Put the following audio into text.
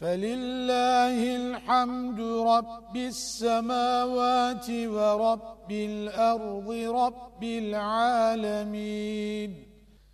فلله الحمد رب السماوات ورب الأرض رب العالمين